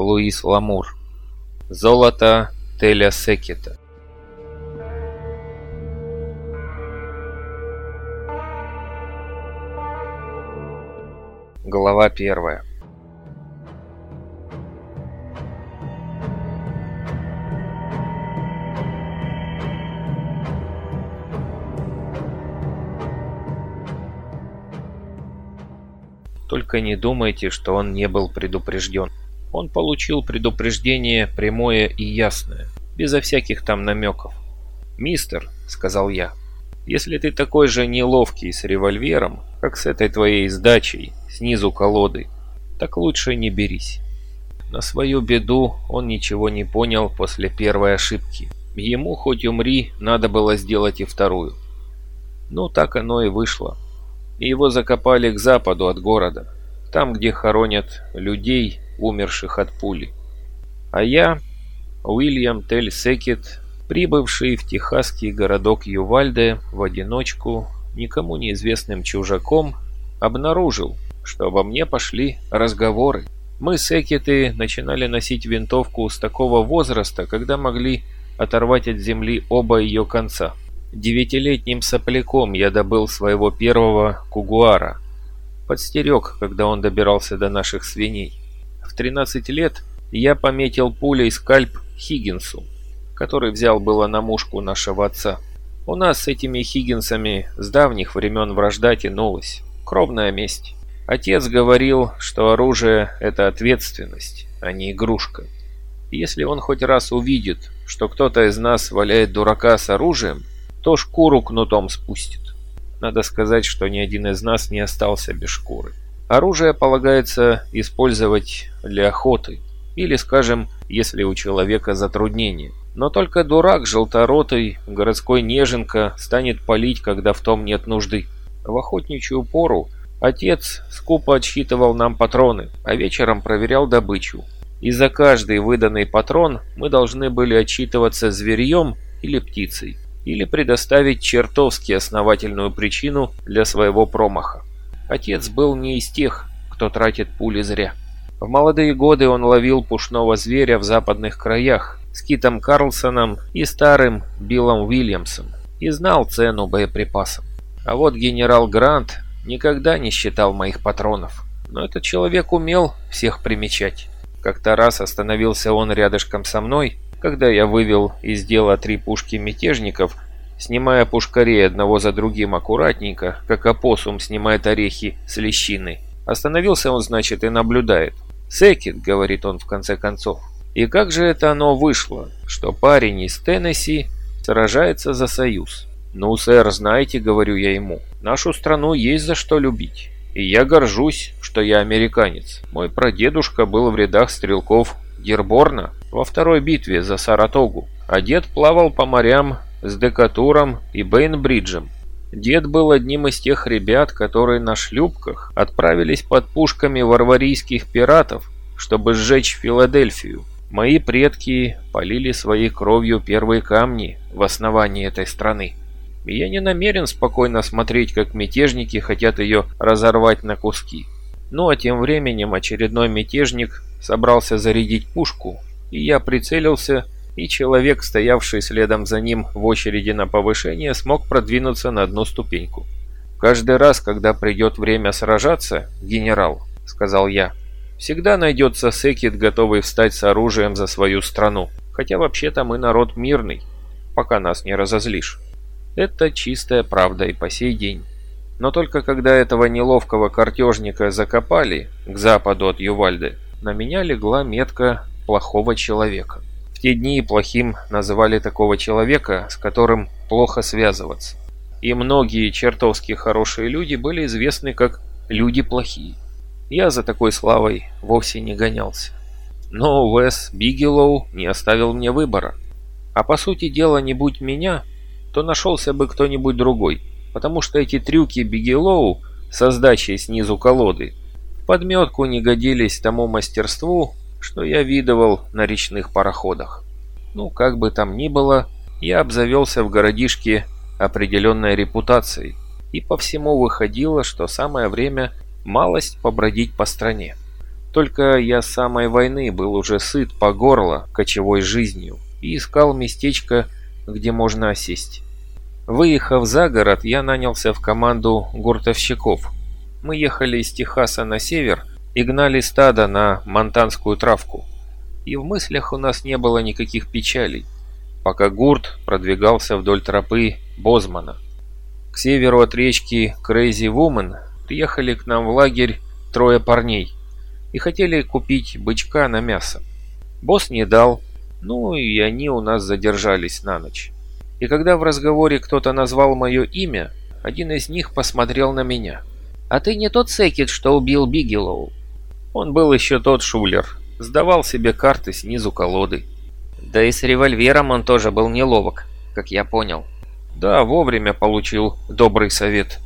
Луис Ламур. Золото Теля Секета. Глава первая. Только не думайте, что он не был предупрежден. Он получил предупреждение прямое и ясное, безо всяких там намеков. «Мистер», — сказал я, — «если ты такой же неловкий с револьвером, как с этой твоей сдачей снизу колоды, так лучше не берись». На свою беду он ничего не понял после первой ошибки. Ему, хоть умри, надо было сделать и вторую. Ну, так оно и вышло и его закопали к западу от города, там, где хоронят людей, умерших от пули. А я, Уильям Тель Секет, прибывший в техасский городок Ювальде в одиночку, никому неизвестным чужаком, обнаружил, что обо мне пошли разговоры. Мы, Секеты, начинали носить винтовку с такого возраста, когда могли оторвать от земли оба ее конца. Девятилетним сопляком я добыл своего первого кугуара. Подстерег, когда он добирался до наших свиней. В 13 лет я пометил пулей скальп Хиггинсу, который взял было на мушку нашего отца. У нас с этими Хиггинсами с давних времен вражда тянулась. Кровная месть. Отец говорил, что оружие – это ответственность, а не игрушка. Если он хоть раз увидит, что кто-то из нас валяет дурака с оружием, то шкуру кнутом спустит. Надо сказать, что ни один из нас не остался без шкуры. Оружие полагается использовать для охоты, или, скажем, если у человека затруднение. Но только дурак желторотый, городской неженка, станет палить, когда в том нет нужды. В охотничью пору отец скупо отсчитывал нам патроны, а вечером проверял добычу. И за каждый выданный патрон мы должны были отчитываться зверьем или птицей или предоставить чертовски основательную причину для своего промаха. Отец был не из тех, кто тратит пули зря. В молодые годы он ловил пушного зверя в западных краях с Китом Карлсоном и старым Биллом Уильямсом и знал цену боеприпасам. А вот генерал Грант никогда не считал моих патронов. Но этот человек умел всех примечать. Как-то раз остановился он рядышком со мной когда я вывел из дела три пушки мятежников, снимая пушкарей одного за другим аккуратненько, как опоссум снимает орехи с лещины. Остановился он, значит, и наблюдает. «Секет», — говорит он в конце концов. И как же это оно вышло, что парень из Теннесси сражается за союз? «Ну, сэр, знаете, — говорю я ему, — нашу страну есть за что любить. И я горжусь, что я американец. Мой прадедушка был в рядах стрелков Дерборна во второй битве за Саратогу, а дед плавал по морям с Декатуром и Бейнбриджем. Дед был одним из тех ребят, которые на шлюпках отправились под пушками варварийских пиратов, чтобы сжечь Филадельфию. Мои предки полили своей кровью первые камни в основании этой страны. Я не намерен спокойно смотреть, как мятежники хотят ее разорвать на куски. Ну а тем временем очередной мятежник собрался зарядить пушку, и я прицелился, и человек, стоявший следом за ним в очереди на повышение, смог продвинуться на одну ступеньку. «Каждый раз, когда придет время сражаться, генерал», — сказал я, — «всегда найдется секет, готовый встать с оружием за свою страну, хотя вообще-то мы народ мирный, пока нас не разозлишь». Это чистая правда и по сей день. Но только когда этого неловкого картежника закопали к западу от Ювальды, на меня легла метка плохого человека. В те дни плохим называли такого человека, с которым плохо связываться. И многие чертовски хорошие люди были известны как «люди плохие». Я за такой славой вовсе не гонялся. Но Уэс Бигелоу не оставил мне выбора. А по сути дела, не будь меня, то нашелся бы кто-нибудь другой, потому что эти трюки Бигелоу со сдачей снизу колоды подметку не годились тому мастерству, что я видывал на речных пароходах. Ну, как бы там ни было, я обзавелся в городишке определенной репутацией, и по всему выходило, что самое время малость побродить по стране. Только я с самой войны был уже сыт по горло кочевой жизнью и искал местечко, где можно осесть. Выехав за город, я нанялся в команду гуртовщиков. Мы ехали из Техаса на север и гнали стадо на монтанскую травку. И в мыслях у нас не было никаких печалей, пока гурт продвигался вдоль тропы Бозмана. К северу от речки Крейзи Вумен приехали к нам в лагерь трое парней и хотели купить бычка на мясо. Босс не дал, ну и они у нас задержались на ночь. И когда в разговоре кто-то назвал мое имя, один из них посмотрел на меня. «А ты не тот Секет, что убил Бигелоу?» Он был еще тот шулер, сдавал себе карты снизу колоды. Да и с револьвером он тоже был неловок, как я понял. Да, вовремя получил добрый совет.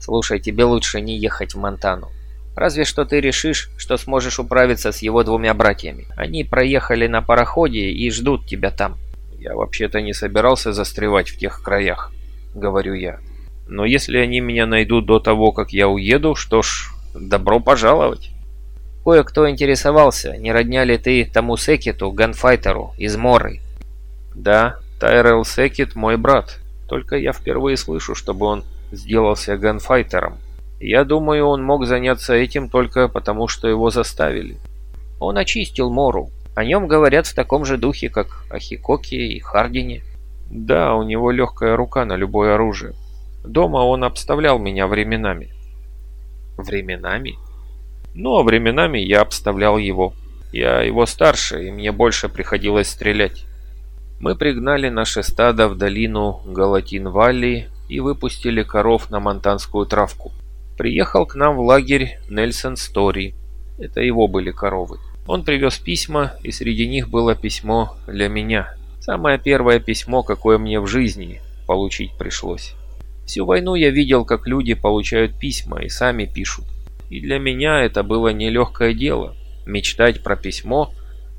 Слушай, тебе лучше не ехать в Монтану. Разве что ты решишь, что сможешь управиться с его двумя братьями. Они проехали на пароходе и ждут тебя там. «Я вообще-то не собирался застревать в тех краях», — говорю я. «Но если они меня найдут до того, как я уеду, что ж, добро пожаловать». Кое-кто интересовался, не родня ли ты тому Секету, ганфайтеру, из Моры. «Да, Тайрел Секет мой брат, только я впервые слышу, чтобы он сделался ганфайтером. Я думаю, он мог заняться этим только потому, что его заставили. Он очистил Мору, о нем говорят в таком же духе, как о Хикоке и Хардине. Да, у него легкая рука на любое оружие. Дома он обставлял меня временами. Временами? А временами я обставлял его. Я его старше, и мне больше приходилось стрелять. Мы пригнали наше стадо в долину Галатин-Валли и выпустили коров на монтанскую травку. Приехал к нам в лагерь Нельсон Стори. Это его были коровы. Он привез письма, и среди них было письмо для меня. Самое первое письмо, какое мне в жизни получить пришлось. Всю войну я видел, как люди получают письма и сами пишут. И для меня это было нелегкое дело – мечтать про письмо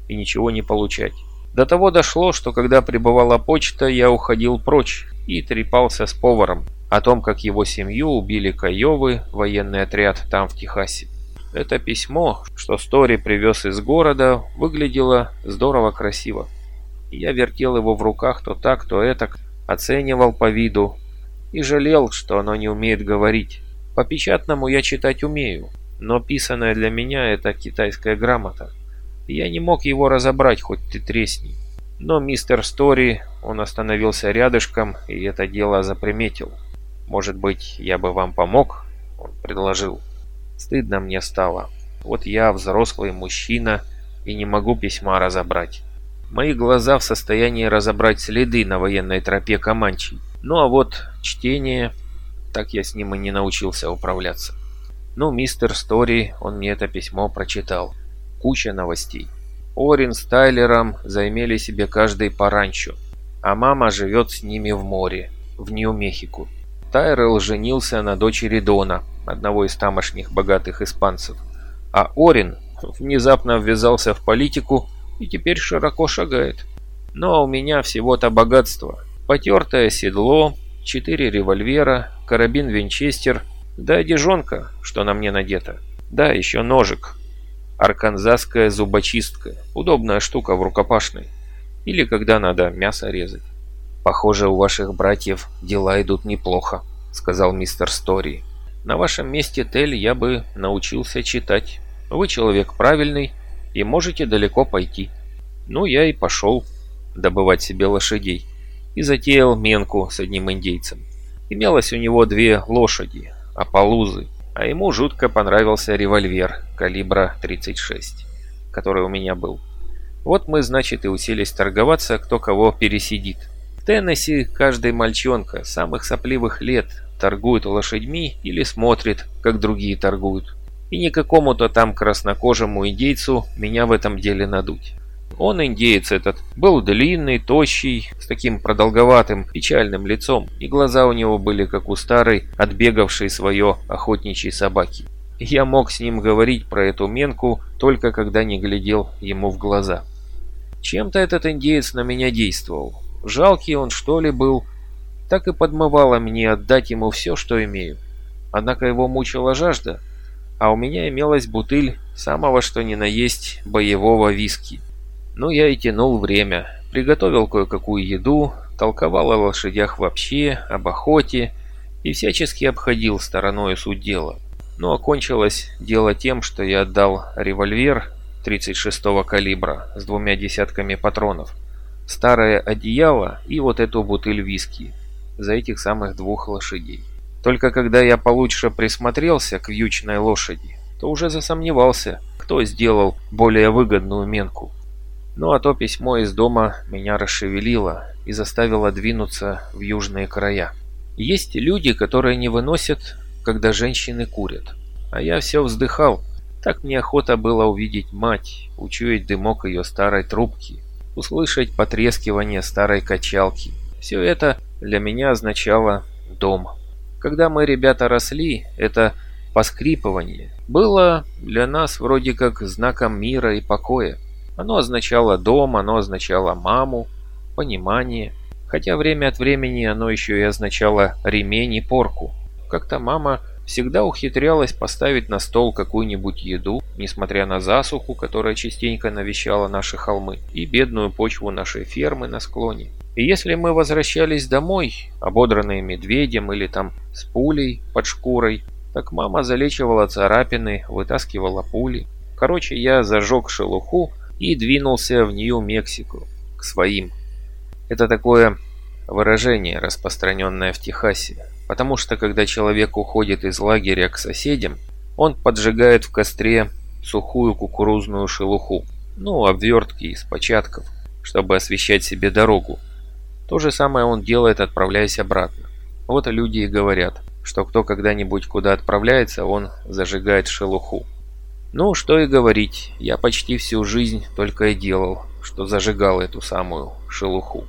и ничего не получать. До того дошло, что когда прибывала почта, я уходил прочь и трепался с поваром о том, как его семью убили Каевы, военный отряд там в Техасе. Это письмо, что Стори привез из города, выглядело здорово красиво. Я вертел его в руках то так, то этак, оценивал по виду и жалел, что оно не умеет говорить. По печатному я читать умею, но писанное для меня это китайская грамота. Я не мог его разобрать, хоть ты тресни. Но мистер Стори, он остановился рядышком и это дело заприметил. «Может быть, я бы вам помог?» – он предложил. Стыдно мне стало. Вот я взрослый мужчина и не могу письма разобрать. Мои глаза в состоянии разобрать следы на военной тропе Каманчи. Ну а вот чтение, так я с ним и не научился управляться. Ну, мистер Стори, он мне это письмо прочитал. Куча новостей. Орин с Тайлером займели себе каждый по ранчо, а мама живет с ними в море, в Нью-Мехико. Тайрелл женился на дочери Дона, одного из тамошних богатых испанцев. А Орин внезапно ввязался в политику и теперь широко шагает. Но у меня всего-то богатство. Потертое седло, четыре револьвера, карабин Винчестер, да одежонка, что на мне надето. Да, еще ножик. Арканзасская зубочистка. Удобная штука в рукопашной. Или когда надо мясо резать. Похоже, у ваших братьев дела идут неплохо, сказал мистер Стори. На вашем месте, Тель, я бы научился читать. Вы человек правильный и можете далеко пойти. Ну, я и пошел добывать себе лошадей. И затеял менку с одним индейцем. Имелось у него две лошади, аполузы, а ему жутко понравился револьвер калибра 36, который у меня был. Вот мы, значит, и уселись торговаться, кто кого пересидит. В Теннесси каждый мальчонка самых сопливых лет торгует лошадьми или смотрит, как другие торгуют. И не какому-то там краснокожему индейцу меня в этом деле надуть. Он, индеец этот, был длинный, тощий, с таким продолговатым, печальным лицом, и глаза у него были как у старой, отбегавшей свое охотничьей собаки. Я мог с ним говорить про эту менку, только когда не глядел ему в глаза. Чем-то этот индеец на меня действовал. Жалкий он что ли был, так и подмывало мне отдать ему все, что имею. Однако его мучила жажда, а у меня имелась бутыль самого что ни на есть боевого виски. Ну, я и тянул время, приготовил кое-какую еду, толковал о лошадях вообще, об охоте и всячески обходил стороной суть дела. Но ну, окончилось дело тем, что я отдал револьвер 36-го калибра с двумя десятками патронов, старое одеяло и вот эту бутыль виски за этих самых двух лошадей. Только когда я получше присмотрелся к вьючной лошади, то уже засомневался, кто сделал более выгодную менку. Ну а то письмо из дома меня расшевелило и заставило двинуться в южные края. Есть люди, которые не выносят, когда женщины курят. А я все вздыхал. Так мне охота было увидеть мать, учуять дымок ее старой трубки, услышать потрескивание старой качалки. Все это для меня означало дом. Когда мы, ребята, росли, это поскрипывание было для нас вроде как знаком мира и покоя. Оно означало дом, оно означало маму, понимание. Хотя время от времени оно еще и означало ремень и порку. Как-то мама всегда ухитрялась поставить на стол какую-нибудь еду, несмотря на засуху, которая частенько навещала наши холмы, и бедную почву нашей фермы на склоне. И если мы возвращались домой, ободранные медведем или там с пулей под шкурой, так мама залечивала царапины, вытаскивала пули. Короче, я зажег шелуху и двинулся в Нью-Мексико, к своим. Это такое выражение, распространенное в Техасе, потому что когда человек уходит из лагеря к соседям, он поджигает в костре сухую кукурузную шелуху, ну, обвертки из початков, чтобы освещать себе дорогу. То же самое он делает, отправляясь обратно. Вот люди и говорят, что кто когда-нибудь куда отправляется, он зажигает шелуху. Ну, что и говорить, я почти всю жизнь только и делал, что зажигал эту самую шелуху.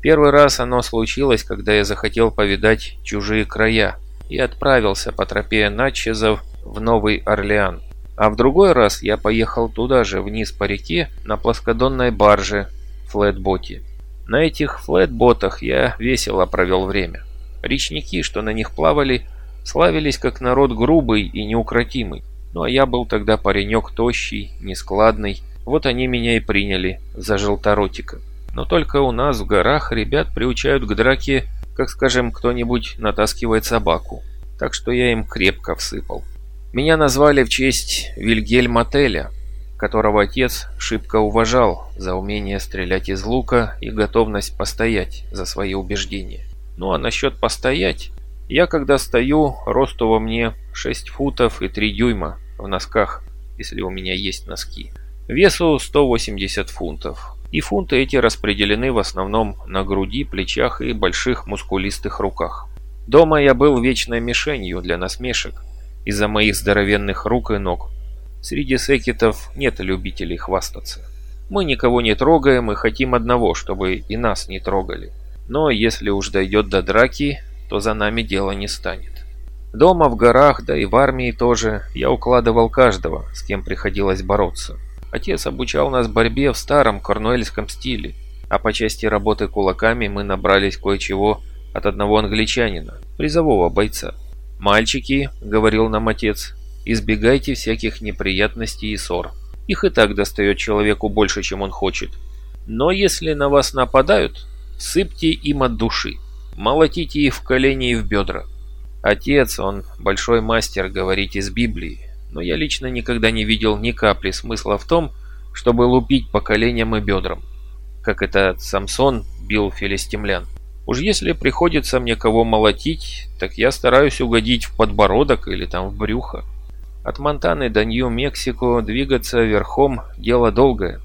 Первый раз оно случилось, когда я захотел повидать чужие края и отправился по тропе Натчезов в Новый Орлеан. А в другой раз я поехал туда же, вниз по реке, на плоскодонной барже, флетботе. На этих флетботах я весело провел время. Речники, что на них плавали, славились как народ грубый и неукротимый. Ну а я был тогда паренек тощий, нескладный. Вот они меня и приняли за желторотика. Но только у нас в горах ребят приучают к драке, как, скажем, кто-нибудь натаскивает собаку. Так что я им крепко всыпал. Меня назвали в честь Вильгельма Теля, которого отец шибко уважал за умение стрелять из лука и готовность постоять за свои убеждения. Ну а насчет постоять, я когда стою, росту во мне 6 футов и 3 дюйма в носках, если у меня есть носки. Весу 180 фунтов. И фунты эти распределены в основном на груди, плечах и больших мускулистых руках. Дома я был вечной мишенью для насмешек из-за моих здоровенных рук и ног. Среди секетов нет любителей хвастаться. Мы никого не трогаем и хотим одного, чтобы и нас не трогали. Но если уж дойдет до драки, то за нами дело не станет. Дома, в горах, да и в армии тоже я укладывал каждого, с кем приходилось бороться. Отец обучал нас борьбе в старом корнуэльском стиле, а по части работы кулаками мы набрались кое-чего от одного англичанина, призового бойца. «Мальчики», — говорил нам отец, — «избегайте всяких неприятностей и ссор. Их и так достает человеку больше, чем он хочет. Но если на вас нападают, сыпьте им от души, молотите их в колени и в бедра. Отец, он большой мастер говорить из Библии, но я лично никогда не видел ни капли смысла в том, чтобы лупить по коленям и бедрам, как это Самсон бил филистимлян. Уж если приходится мне кого молотить, так я стараюсь угодить в подбородок или там в брюхо. От Монтаны до Нью-Мексико двигаться верхом – дело долгое.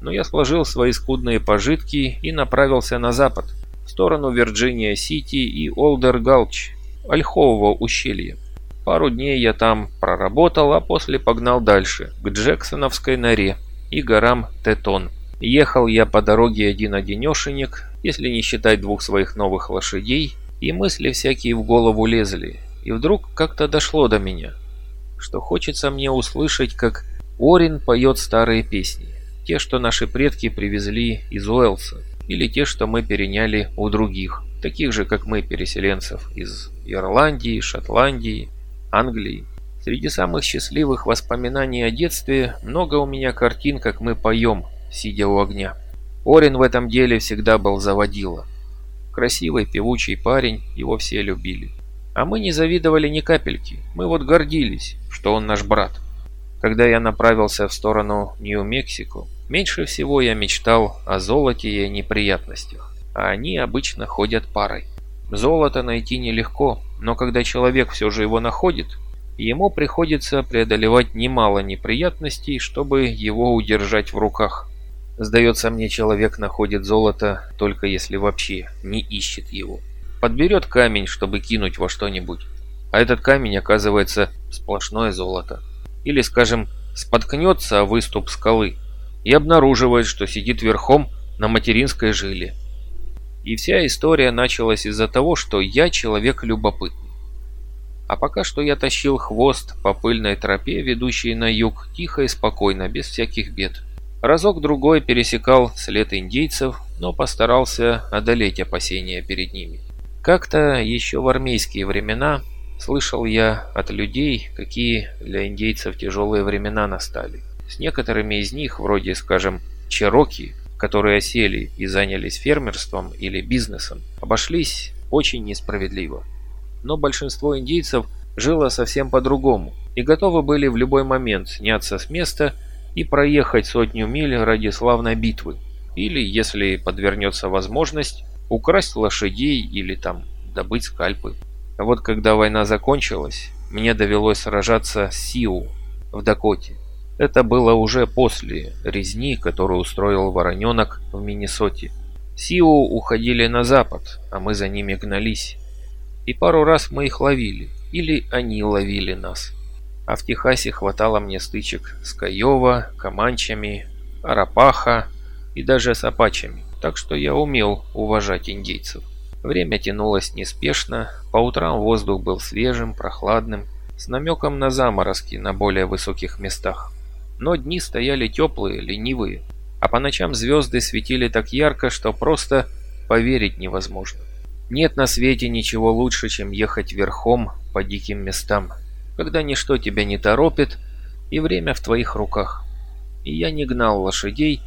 Но я сложил свои скудные пожитки и направился на запад, в сторону Вирджиния-Сити и Олдер-Галч, Ольхового ущелья. Пару дней я там проработал, а после погнал дальше, к Джексоновской норе и горам Тетон. Ехал я по дороге один-одинешенек, если не считать двух своих новых лошадей, и мысли всякие в голову лезли. И вдруг как-то дошло до меня, что хочется мне услышать, как Орин поет старые песни. Те, что наши предки привезли из Уэлса, или те, что мы переняли у других, таких же, как мы, переселенцев из Ирландии, Шотландии, Англии. Среди самых счастливых воспоминаний о детстве много у меня картин, как мы поем, сидя у огня. Орин в этом деле всегда был заводила. Красивый, певучий парень, его все любили. А мы не завидовали ни капельки, мы вот гордились, что он наш брат. Когда я направился в сторону Нью-Мексико, меньше всего я мечтал о золоте и неприятностях, а они обычно ходят парой. Золото найти нелегко, но когда человек все же его находит, ему приходится преодолевать немало неприятностей, чтобы его удержать в руках. Сдается мне, человек находит золото только если вообще не ищет его. Подберет камень, чтобы кинуть во что-нибудь, а этот камень оказывается сплошное золото. Или, скажем, споткнется о выступ скалы и обнаруживает, что сидит верхом на материнской жиле. И вся история началась из-за того, что я человек любопытный. А пока что я тащил хвост по пыльной тропе, ведущей на юг, тихо и спокойно, без всяких бед. Разок-другой пересекал след индейцев, но постарался одолеть опасения перед ними. Как-то еще в армейские времена слышал я от людей, какие для индейцев тяжелые времена настали. С некоторыми из них, вроде, скажем, чероки, которые осели и занялись фермерством или бизнесом, обошлись очень несправедливо. Но большинство индейцев жило совсем по-другому и готовы были в любой момент сняться с места и проехать сотню миль ради славной битвы. Или, если подвернется возможность, украсть лошадей или там добыть скальпы. А вот когда война закончилась, мне довелось сражаться с Сиу в Дакоте. Это было уже после резни, которую устроил Вороненок в Миннесоте. Сиу уходили на запад, а мы за ними гнались. И пару раз мы их ловили, или они ловили нас а в Техасе хватало мне стычек с Каева, Каманчами, Арапаха и даже с Апачами, так что я умел уважать индейцев. Время тянулось неспешно, по утрам воздух был свежим, прохладным, с намеком на заморозки на более высоких местах. Но дни стояли теплые, ленивые, а по ночам звезды светили так ярко, что просто поверить невозможно. Нет на свете ничего лучше, чем ехать верхом по диким местам, когда ничто тебя не торопит, и время в твоих руках. И я не гнал лошадей,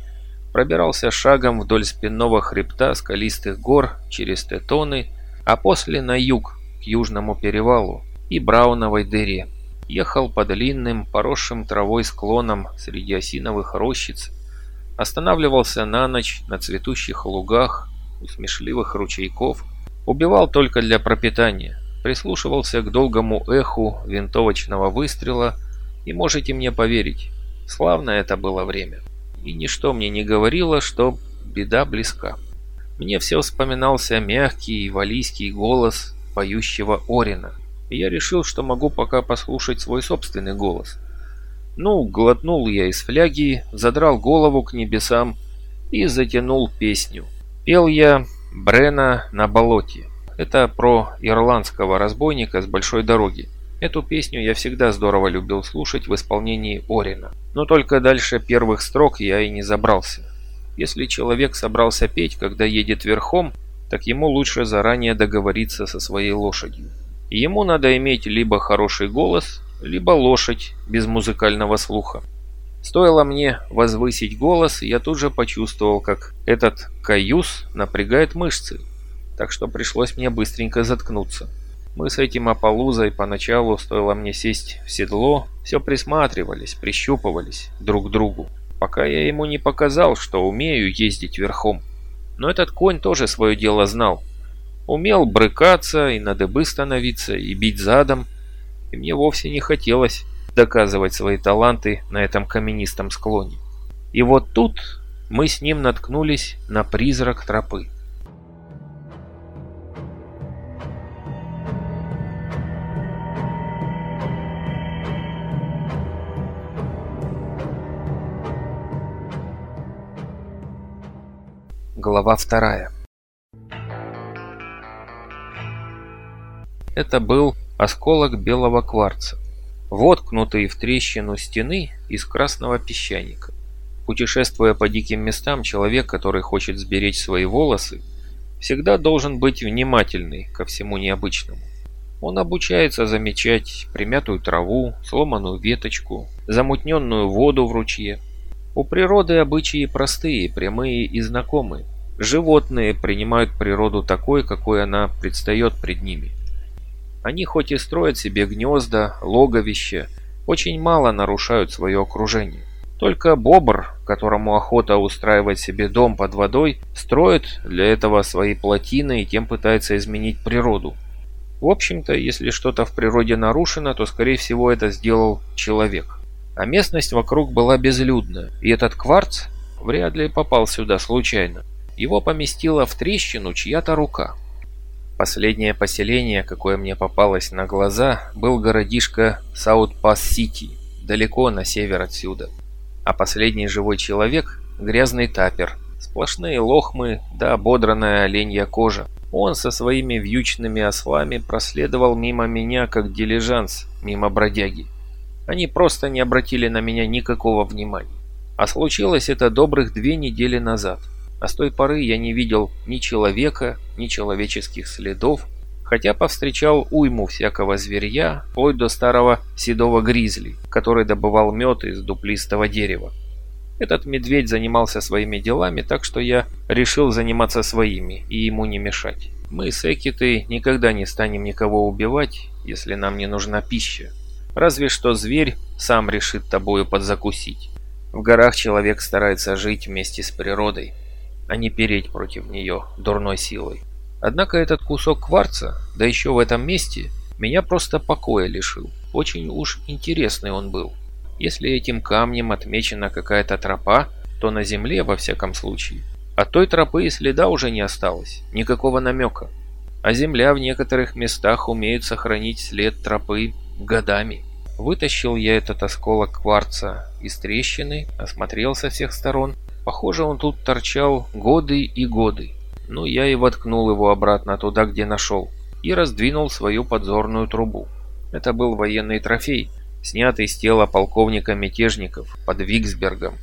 пробирался шагом вдоль спинного хребта скалистых гор через Тетоны, а после на юг, к Южному перевалу и Брауновой дыре. Ехал по длинным, поросшим травой склонам среди осиновых рощиц, останавливался на ночь на цветущих лугах, у смешливых ручейков, убивал только для пропитания, прислушивался к долгому эху винтовочного выстрела, и можете мне поверить, славное это было время. И ничто мне не говорило, что беда близка. Мне все вспоминался мягкий валийский голос поющего Орина, и я решил, что могу пока послушать свой собственный голос. Ну, глотнул я из фляги, задрал голову к небесам и затянул песню. Пел я Брена на болоте. Это про ирландского разбойника с большой дороги. Эту песню я всегда здорово любил слушать в исполнении Орина. Но только дальше первых строк я и не забрался. Если человек собрался петь, когда едет верхом, так ему лучше заранее договориться со своей лошадью. Ему надо иметь либо хороший голос, либо лошадь без музыкального слуха. Стоило мне возвысить голос, я тут же почувствовал, как этот каюс напрягает мышцы, так что пришлось мне быстренько заткнуться. Мы с этим Аполлузой поначалу, стоило мне сесть в седло, все присматривались, прищупывались друг к другу, пока я ему не показал, что умею ездить верхом. Но этот конь тоже свое дело знал. Умел брыкаться и на дыбы становиться, и бить задом, и мне вовсе не хотелось доказывать свои таланты на этом каменистом склоне. И вот тут мы с ним наткнулись на призрак тропы. Глава вторая. Это был осколок белого кварца, воткнутый в трещину стены из красного песчаника. Путешествуя по диким местам, человек, который хочет сберечь свои волосы, всегда должен быть внимательный ко всему необычному. Он обучается замечать примятую траву, сломанную веточку, замутненную воду в ручье. У природы обычаи простые, прямые и знакомые. Животные принимают природу такой, какой она предстает пред ними. Они хоть и строят себе гнезда, логовища, очень мало нарушают свое окружение. Только бобр, которому охота устраивать себе дом под водой, строит для этого свои плотины и тем пытается изменить природу. В общем-то, если что-то в природе нарушено, то скорее всего это сделал человек. А местность вокруг была безлюдная, и этот кварц вряд ли попал сюда случайно. Его поместила в трещину чья-то рука. Последнее поселение, какое мне попалось на глаза, был городишко Саут-Пас-Сити, далеко на север отсюда. А последний живой человек – грязный тапер, сплошные лохмы да ободранная оленья кожа. Он со своими вьючными ослами проследовал мимо меня, как дилижанс, мимо бродяги. Они просто не обратили на меня никакого внимания. А случилось это добрых две недели назад – а с той поры я не видел ни человека, ни человеческих следов, хотя повстречал уйму всякого зверья, вплоть до старого седого гризли, который добывал мед из дуплистого дерева. Этот медведь занимался своими делами, так что я решил заниматься своими и ему не мешать. Мы с Экитой никогда не станем никого убивать, если нам не нужна пища. Разве что зверь сам решит тобою подзакусить. В горах человек старается жить вместе с природой а не переть против нее дурной силой. Однако этот кусок кварца, да еще в этом месте, меня просто покоя лишил. Очень уж интересный он был. Если этим камнем отмечена какая-то тропа, то на земле, во всяком случае, от той тропы и следа уже не осталось, никакого намека. А земля в некоторых местах умеет сохранить след тропы годами. Вытащил я этот осколок кварца из трещины, осмотрел со всех сторон Похоже, он тут торчал годы и годы. Ну, я и воткнул его обратно туда, где нашел, и раздвинул свою подзорную трубу. Это был военный трофей, снятый с тела полковника мятежников под Виксбергом.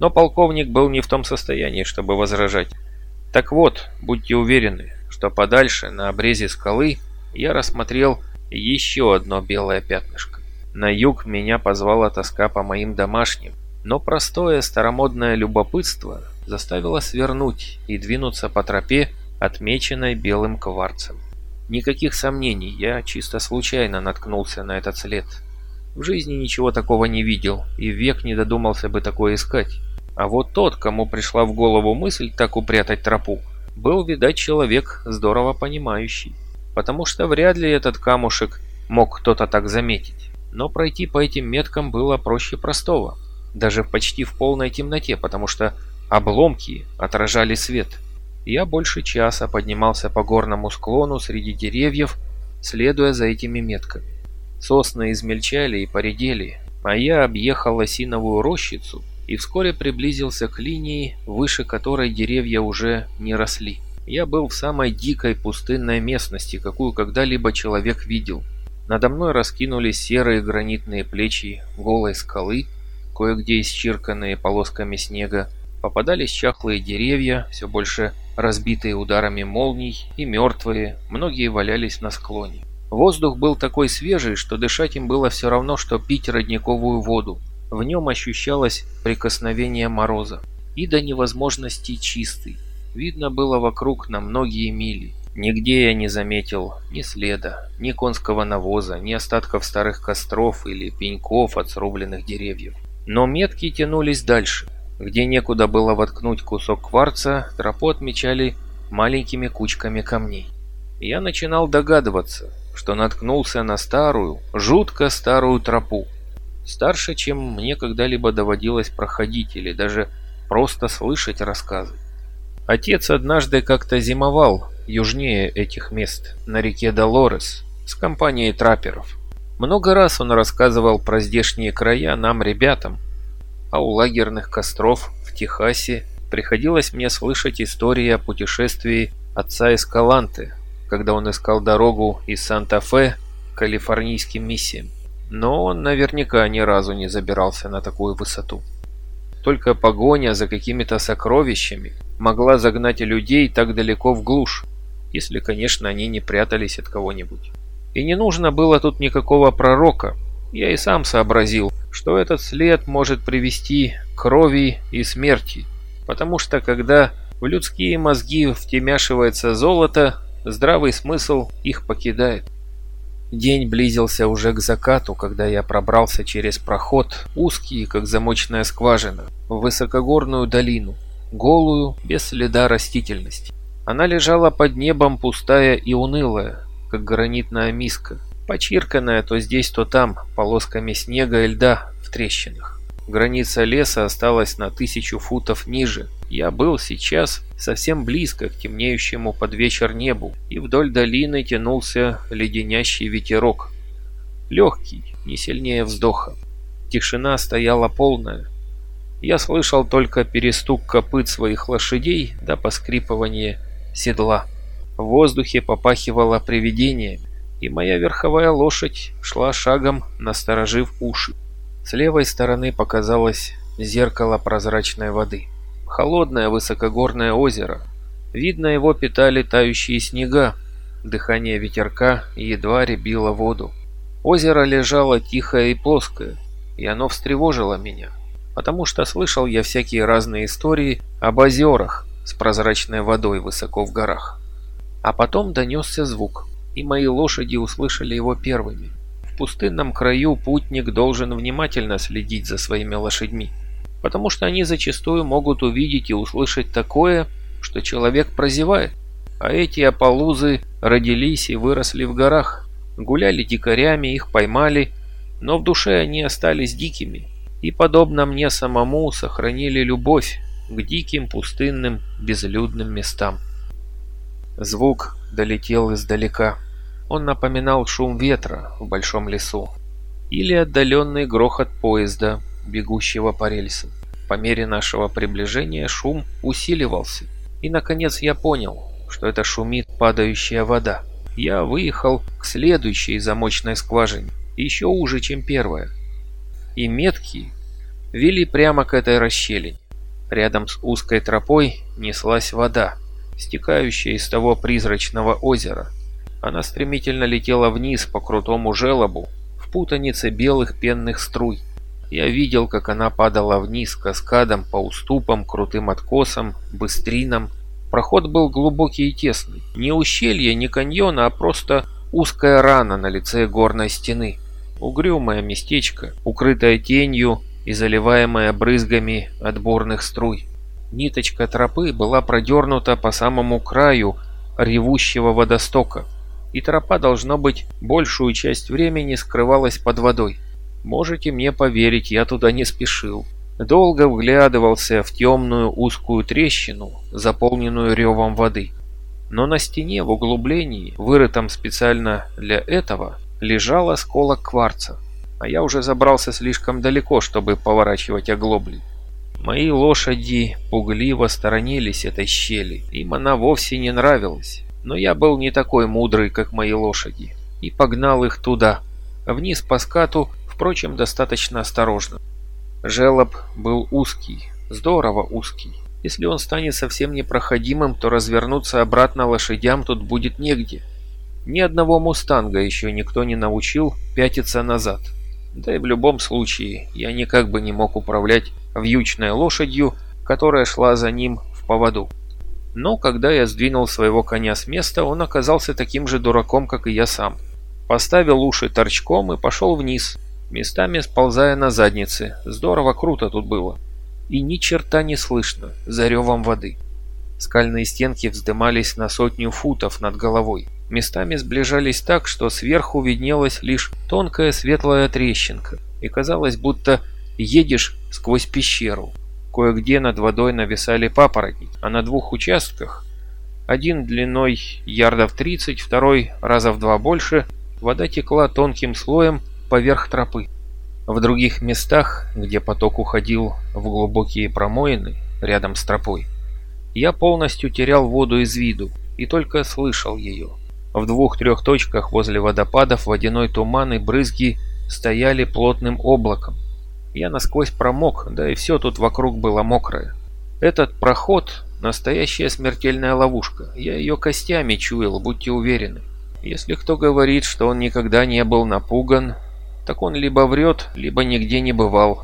Но полковник был не в том состоянии, чтобы возражать. Так вот, будьте уверены, что подальше, на обрезе скалы, я рассмотрел еще одно белое пятнышко. На юг меня позвала тоска по моим домашним, но простое старомодное любопытство заставило свернуть и двинуться по тропе, отмеченной белым кварцем. Никаких сомнений, я чисто случайно наткнулся на этот след. В жизни ничего такого не видел и век не додумался бы такое искать. А вот тот, кому пришла в голову мысль так упрятать тропу, был, видать, человек здорово понимающий. Потому что вряд ли этот камушек мог кто-то так заметить. Но пройти по этим меткам было проще простого даже почти в полной темноте, потому что обломки отражали свет. Я больше часа поднимался по горному склону среди деревьев, следуя за этими метками. Сосны измельчали и поредели, а я объехал осиновую рощицу и вскоре приблизился к линии, выше которой деревья уже не росли. Я был в самой дикой пустынной местности, какую когда-либо человек видел. Надо мной раскинулись серые гранитные плечи голой скалы, кое-где исчерканные полосками снега, попадались чахлые деревья, все больше разбитые ударами молний, и мертвые, многие валялись на склоне. Воздух был такой свежий, что дышать им было все равно, что пить родниковую воду. В нем ощущалось прикосновение мороза. И до невозможности чистый. Видно было вокруг на многие мили. Нигде я не заметил ни следа, ни конского навоза, ни остатков старых костров или пеньков от срубленных деревьев. Но метки тянулись дальше. Где некуда было воткнуть кусок кварца, тропу отмечали маленькими кучками камней. Я начинал догадываться, что наткнулся на старую, жутко старую тропу. Старше, чем мне когда-либо доводилось проходить или даже просто слышать рассказы. Отец однажды как-то зимовал южнее этих мест, на реке Долорес, с компанией трапперов. Много раз он рассказывал про здешние края нам, ребятам, а у лагерных костров в Техасе приходилось мне слышать истории о путешествии отца Эскаланте, когда он искал дорогу из Санта-Фе к калифорнийским миссиям. Но он наверняка ни разу не забирался на такую высоту. Только погоня за какими-то сокровищами могла загнать людей так далеко в глушь, если, конечно, они не прятались от кого-нибудь. И не нужно было тут никакого пророка. Я и сам сообразил, что этот след может привести к крови и смерти. Потому что когда в людские мозги втемяшивается золото, здравый смысл их покидает. День близился уже к закату, когда я пробрался через проход, узкий, как замочная скважина, в высокогорную долину, голую, без следа растительности. Она лежала под небом пустая и унылая, как гранитная миска, почирканная то здесь, то там, полосками снега и льда в трещинах. Граница леса осталась на тысячу футов ниже. Я был сейчас совсем близко к темнеющему под вечер небу, и вдоль долины тянулся леденящий ветерок. Легкий, не сильнее вздоха. Тишина стояла полная. Я слышал только перестук копыт своих лошадей до поскрипывания седла. В воздухе попахивало привидениями, и моя верховая лошадь шла шагом, насторожив уши. С левой стороны показалось зеркало прозрачной воды. Холодное высокогорное озеро. Видно его питали тающие снега. Дыхание ветерка едва ребило воду. Озеро лежало тихое и плоское, и оно встревожило меня, потому что слышал я всякие разные истории об озерах с прозрачной водой высоко в горах. А потом донесся звук, и мои лошади услышали его первыми. В пустынном краю путник должен внимательно следить за своими лошадьми, потому что они зачастую могут увидеть и услышать такое, что человек прозевает. А эти ополузы родились и выросли в горах, гуляли дикарями, их поймали, но в душе они остались дикими и, подобно мне самому, сохранили любовь к диким, пустынным, безлюдным местам. Звук долетел издалека. Он напоминал шум ветра в большом лесу или отдаленный грохот поезда, бегущего по рельсам. По мере нашего приближения шум усиливался, и наконец я понял, что это шумит падающая вода. Я выехал к следующей замочной скважине, еще уже, чем первая. И метки вели прямо к этой расщелине. Рядом с узкой тропой неслась вода, стекающая из того призрачного озера. Она стремительно летела вниз по крутому желобу, в путанице белых пенных струй. Я видел, как она падала вниз каскадом по уступам, крутым откосам, быстринам. Проход был глубокий и тесный. Не ущелье, не каньона, а просто узкая рана на лице горной стены. Угрюмое местечко, укрытое тенью и заливаемая брызгами отборных струй. Ниточка тропы была продернута по самому краю ревущего водостока, и тропа, должно быть, большую часть времени скрывалась под водой. Можете мне поверить, я туда не спешил. Долго вглядывался в темную узкую трещину, заполненную ревом воды. Но на стене в углублении, вырытом специально для этого, лежал осколок кварца а я уже забрался слишком далеко, чтобы поворачивать оглобли. Мои лошади пугливо сторонились этой щели, им она вовсе не нравилась. Но я был не такой мудрый, как мои лошади, и погнал их туда, вниз по скату, впрочем, достаточно осторожно. Желоб был узкий, здорово узкий. Если он станет совсем непроходимым, то развернуться обратно лошадям тут будет негде. Ни одного мустанга еще никто не научил пятиться назад. Да и в любом случае, я никак бы не мог управлять вьючной лошадью, которая шла за ним в поводу. Но когда я сдвинул своего коня с места, он оказался таким же дураком, как и я сам. Поставил уши торчком и пошел вниз, местами сползая на заднице. Здорово круто тут было. И ни черта не слышно за ревом воды. Скальные стенки вздымались на сотню футов над головой местами сближались так, что сверху виднелась лишь тонкая светлая трещинка, и казалось, будто едешь сквозь пещеру. Кое-где над водой нависали папоротники, а на двух участках, один длиной ярдов 30, второй раза в два больше, вода текла тонким слоем поверх тропы. В других местах, где поток уходил в глубокие промоины рядом с тропой, я полностью терял воду из виду и только слышал ее. В двух-трех точках возле водопадов водяной туман и брызги стояли плотным облаком. Я насквозь промок, да и все тут вокруг было мокрое. Этот проход – настоящая смертельная ловушка. Я ее костями чуял, будьте уверены. Если кто говорит, что он никогда не был напуган, так он либо врет, либо нигде не бывал.